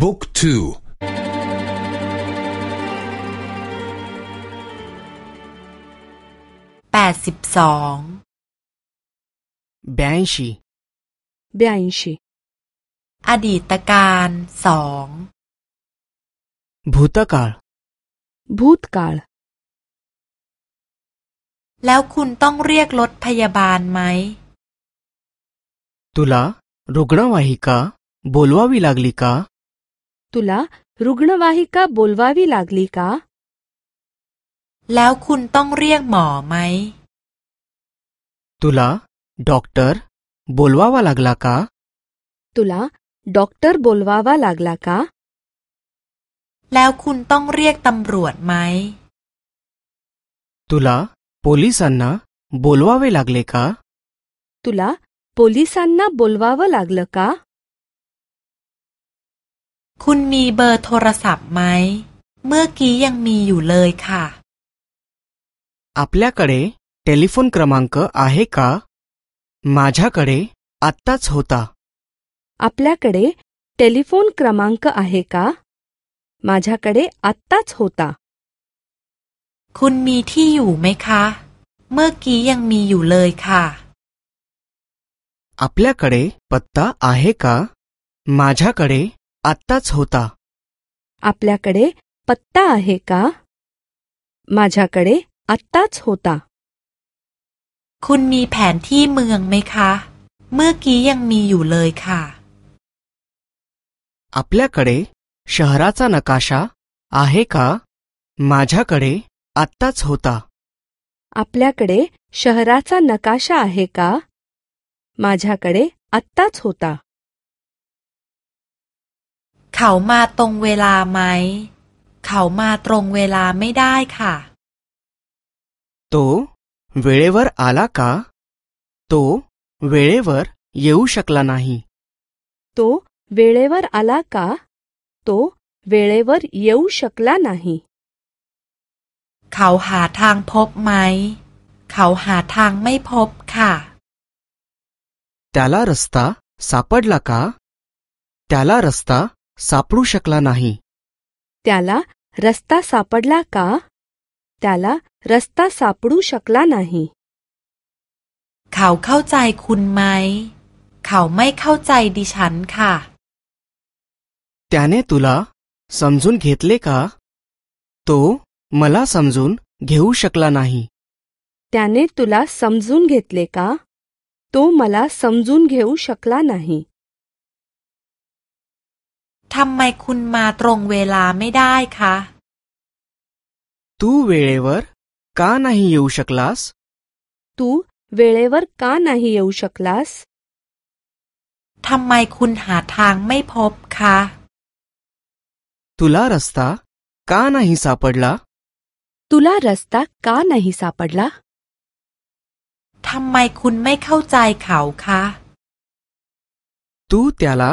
บุ๊กทูแปดสิบสองเบนชีเบนชี อดีตการสองบุตกาลบุตกาลแล้วคุณต้องเรียกรถพยาบาลไหม ตุลารุกนาวาฮิกาบอลวาวิลากลิกา तुला रुग्णवाहिका बोलवावी लागली का แล้วคุณต้องเรียกหมอไหม तुला डॉक्टर बोलवावा लागला का तुला डॉक्टर बोलवावा लागला का แล้วคุณต้องเรียกตำรวจไหม तुला पोलिसांना बोलवावे लागले का तुला पोलिसांना बोलवावं लागलं का คุณมีเบอร์โทรศัพท์ไหม เมื่อกี้ยังมีอยู่เลยค่ะอาพลาคดีโทรศัพท์ครมังก์อาเฮก่ะมาจาคดีอัตตาชโฮตาอาพลาคดีโทรศัพท์ครมังก์อาเฮก่ะมาจาคดีอัตตาชโฮตาคุณมีที่อยู่ไหมคะ เมื่อกี้ยังมีอยู่เลยค่ะอาพลาคดีปัตตาอาเฮก่ะมาจาคดี आत्ताच होता आपल्याकडे पत्ता आहे का माझ्याकडे आत्ताच होता คุณมีแผนที่เมืองไหมคะ खा आपल्याकडे शहराचा नकाशा आहे का माझ्याकडे आत्ताच होता आपल्याकडे शहराचा नकाशा आहे का माझ्याकडे आत्ताच होता เขามาตรงเวลาไหม เขามาตรงเวลาไม่ได้ค่ะโตเวเวอร์อาลากาโตเวเวอร์เยูชักลานาฮีโตเวเวอร์อาลากาโตเวเวอร์เยูชักลานาฮีเขาหาทางพบไหม เขาหาทางไม่พบค่ะแต่ละรัศตาสัปดละกาแต่ละรัศตา सापडू शकला नाही त्याला रस्ता सापडला का त्याला रस्ता सापडू शकला नाही माय छान खा त्याने तुला समजून घेतले का तो मला समजून घेऊ शकला नाही त्याने तुला समजून घेतले का तो मला समजून घेऊ शकला नाही ทำไมคุณมาตรงเวลาไม่ได้คะทูเวลเวอร์กาไนฮิเยอุชักลาสทูเวลเวอร์กาไนฮิเยอุชักลาสทำไมคุณหาทางไม่พบคะทุลารัสตากาไนฮิซาปัดลาทุลารัสตากาไนฮิซาปัดลาทำไมคุณไม่เข้าใจเขาคะทูเตียลา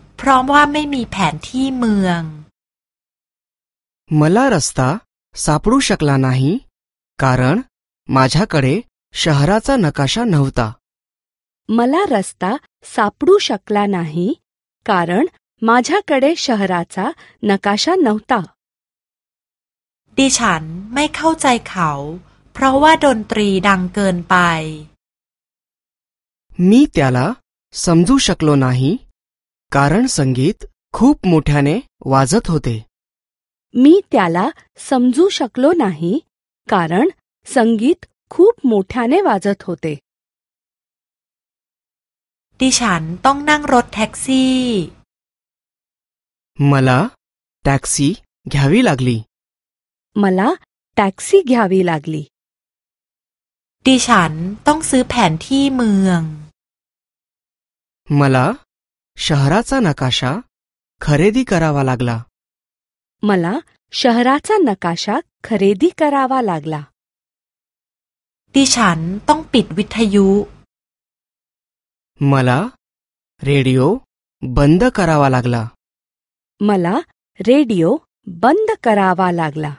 พร้อมว่าไม่มีแผนที่เมือง मला रस्ता सापडू शकला नाही कारण माझ्याकडे शहराचा नकाशा नव्हता मला रस्ता सापडू शकला नाही कारण माझ्याकडे शहराचा नकाशा नव्हता ดิฉันไม่เข้าใจเขา เพราะว่าดนตรีดังเกินไป मी त्याला समजू शकलो नाही कारण संगीत खूप मोठ्याने वाजत होते मी त्याला समजू शकलो नाही कारण संगीत खूप मोठ्याने वाजत होते टॅक्सी मला टॅक्सी घ्यावी लागली मला टॅक्सी घ्यावी लागली ดิฉันต้องซื้อแผนที่เมือง मला शहराचा नकाशा खरेदी करावा लागला मला शहराचा नकाशा खरेदी करावा लागला ती विठयू मला रेडिओ बंद करावा लागला मला रेडिओ बंद करावा लागला